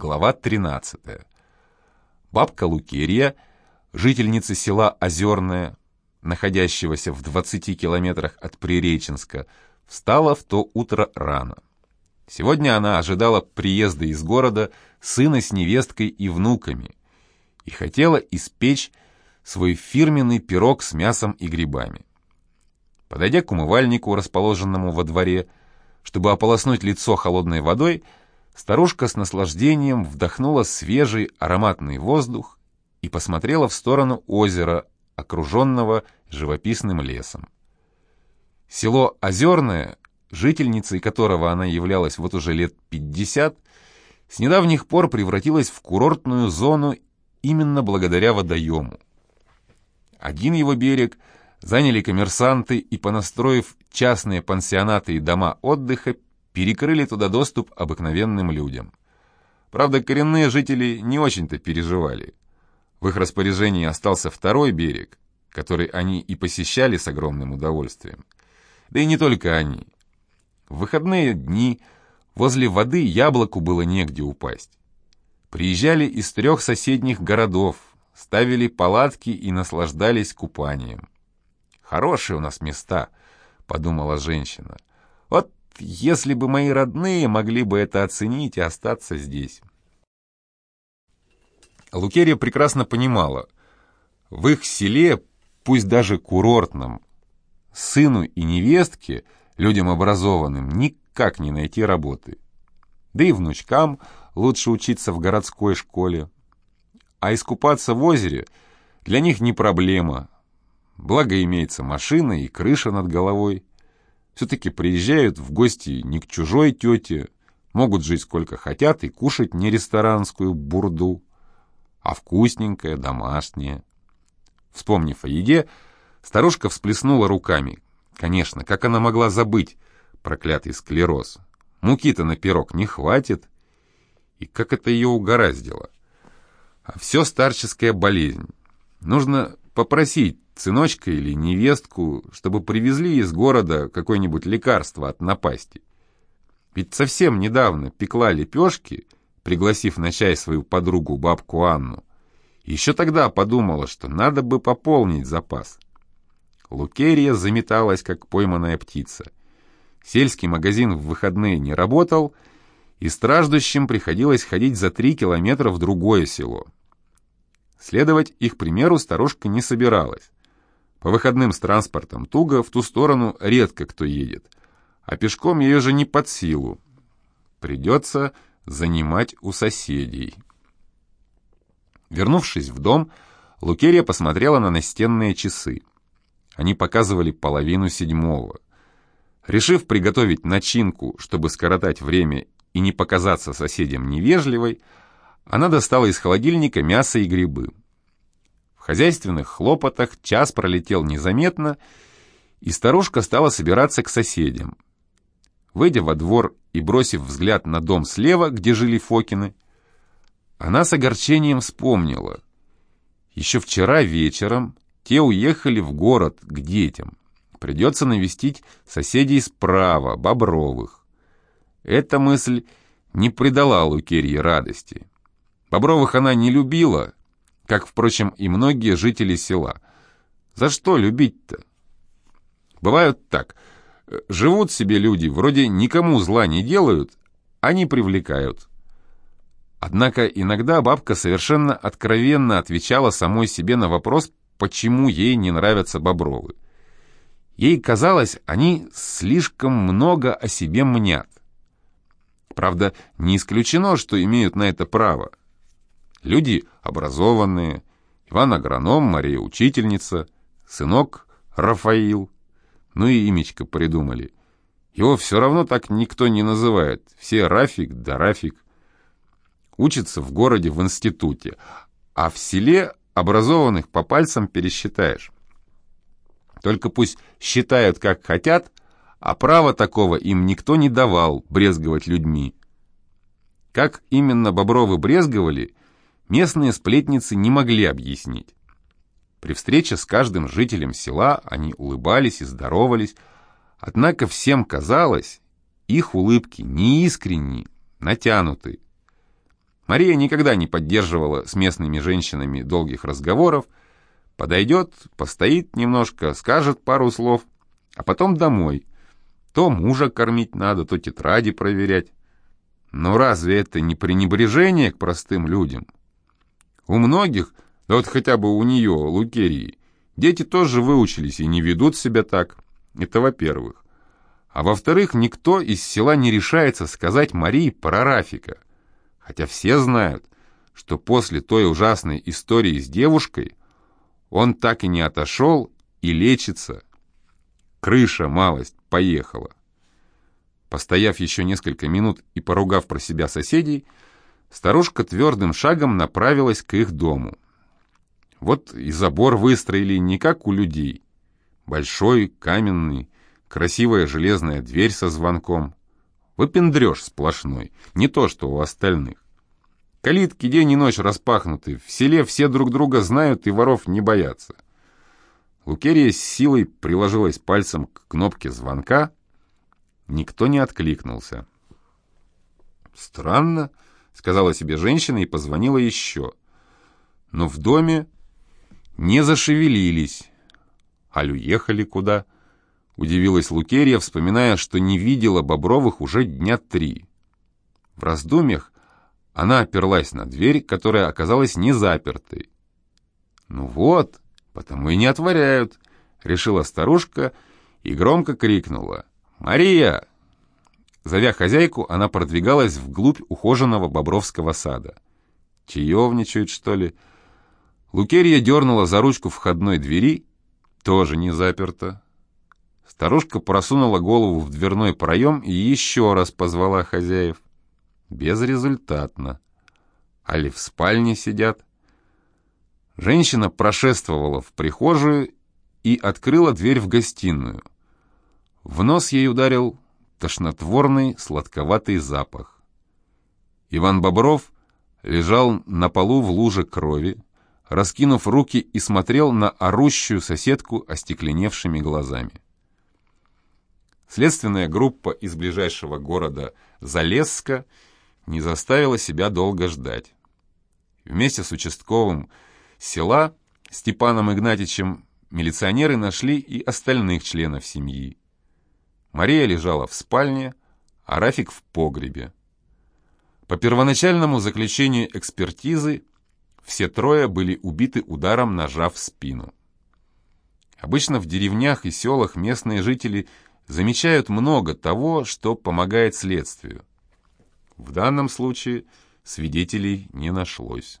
Глава 13. Бабка Лукерья, жительница села Озерное, находящегося в 20 километрах от Приреченска, встала в то утро рано. Сегодня она ожидала приезда из города сына с невесткой и внуками и хотела испечь свой фирменный пирог с мясом и грибами. Подойдя к умывальнику, расположенному во дворе, чтобы ополоснуть лицо холодной водой, старушка с наслаждением вдохнула свежий ароматный воздух и посмотрела в сторону озера, окруженного живописным лесом. Село Озерное, жительницей которого она являлась вот уже лет 50, с недавних пор превратилось в курортную зону именно благодаря водоему. Один его берег заняли коммерсанты и, понастроив частные пансионаты и дома отдыха, перекрыли туда доступ обыкновенным людям. Правда, коренные жители не очень-то переживали. В их распоряжении остался второй берег, который они и посещали с огромным удовольствием. Да и не только они. В выходные дни возле воды яблоку было негде упасть. Приезжали из трех соседних городов, ставили палатки и наслаждались купанием. «Хорошие у нас места», — подумала женщина. «Вот если бы мои родные могли бы это оценить и остаться здесь». Лукерия прекрасно понимала, в их селе, пусть даже курортном, сыну и невестке, людям образованным, никак не найти работы. Да и внучкам лучше учиться в городской школе. А искупаться в озере для них не проблема. Благо имеется машина и крыша над головой. Все-таки приезжают в гости не к чужой тете, могут жить сколько хотят и кушать не ресторанскую бурду а вкусненькое, домашнее. Вспомнив о еде, старушка всплеснула руками. Конечно, как она могла забыть проклятый склероз? Муки-то на пирог не хватит. И как это ее угораздило? А все старческая болезнь. Нужно попросить сыночка или невестку, чтобы привезли из города какое-нибудь лекарство от напасти. Ведь совсем недавно пекла лепешки — пригласив на чай свою подругу бабку Анну. Еще тогда подумала, что надо бы пополнить запас. Лукерия заметалась, как пойманная птица. Сельский магазин в выходные не работал, и страждущим приходилось ходить за три километра в другое село. Следовать их примеру старушка не собиралась. По выходным с транспортом туго, в ту сторону редко кто едет, а пешком ее же не под силу. Придется занимать у соседей. Вернувшись в дом, Лукерия посмотрела на настенные часы. Они показывали половину седьмого. Решив приготовить начинку, чтобы скоротать время и не показаться соседям невежливой, она достала из холодильника мясо и грибы. В хозяйственных хлопотах час пролетел незаметно, и старушка стала собираться к соседям. Выйдя во двор и бросив взгляд на дом слева, где жили Фокины, она с огорчением вспомнила. Еще вчера вечером те уехали в город к детям. Придется навестить соседей справа, Бобровых. Эта мысль не придала Лукерье радости. Бобровых она не любила, как, впрочем, и многие жители села. За что любить-то? Бывают так — Живут себе люди, вроде никому зла не делают, а не привлекают. Однако иногда бабка совершенно откровенно отвечала самой себе на вопрос, почему ей не нравятся бобровы. Ей казалось, они слишком много о себе мнят. Правда, не исключено, что имеют на это право. Люди образованные, Иван агроном, Мария учительница, сынок Рафаил – ну и имечко придумали. Его все равно так никто не называет. Все Рафик да Рафик. Учится в городе в институте, а в селе образованных по пальцам пересчитаешь. Только пусть считают как хотят, а права такого им никто не давал брезговать людьми. Как именно Бобровы брезговали, местные сплетницы не могли объяснить. При встрече с каждым жителем села они улыбались и здоровались, однако всем казалось, их улыбки неискренни, натянуты. Мария никогда не поддерживала с местными женщинами долгих разговоров, подойдет, постоит немножко, скажет пару слов, а потом домой. То мужа кормить надо, то тетради проверять. Но разве это не пренебрежение к простым людям? У многих, да вот хотя бы у нее, Лукерии, дети тоже выучились и не ведут себя так. Это во-первых. А во-вторых, никто из села не решается сказать Марии про Рафика. Хотя все знают, что после той ужасной истории с девушкой он так и не отошел и лечится. Крыша малость поехала. Постояв еще несколько минут и поругав про себя соседей, старушка твердым шагом направилась к их дому. Вот и забор выстроили не как у людей. Большой, каменный, красивая железная дверь со звонком. Выпендрешь сплошной, не то что у остальных. Калитки день и ночь распахнуты, в селе все друг друга знают и воров не боятся. Лукерия с силой приложилась пальцем к кнопке звонка, Никто не откликнулся. «Странно», — сказала себе женщина и позвонила еще. Но в доме не зашевелились. Аль уехали куда? Удивилась Лукерия, вспоминая, что не видела Бобровых уже дня три. В раздумьях она оперлась на дверь, которая оказалась не запертой. «Ну вот, потому и не отворяют», — решила старушка и громко крикнула. «Мария!» Зовя хозяйку, она продвигалась вглубь ухоженного бобровского сада. «Чаевничают, что ли?» Лукерья дернула за ручку входной двери, тоже не заперта. Старушка просунула голову в дверной проем и еще раз позвала хозяев. Безрезультатно. Али в спальне сидят. Женщина прошествовала в прихожую и открыла дверь в гостиную. В нос ей ударил тошнотворный сладковатый запах. Иван Бобров лежал на полу в луже крови, раскинув руки и смотрел на орущую соседку остекленевшими глазами. Следственная группа из ближайшего города Залесска не заставила себя долго ждать. Вместе с участковым села Степаном Игнатьичем милиционеры нашли и остальных членов семьи. Мария лежала в спальне, а Рафик в погребе. По первоначальному заключению экспертизы все трое были убиты ударом ножа в спину. Обычно в деревнях и селах местные жители замечают много того, что помогает следствию. В данном случае свидетелей не нашлось.